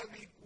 كِتَابِكُمْ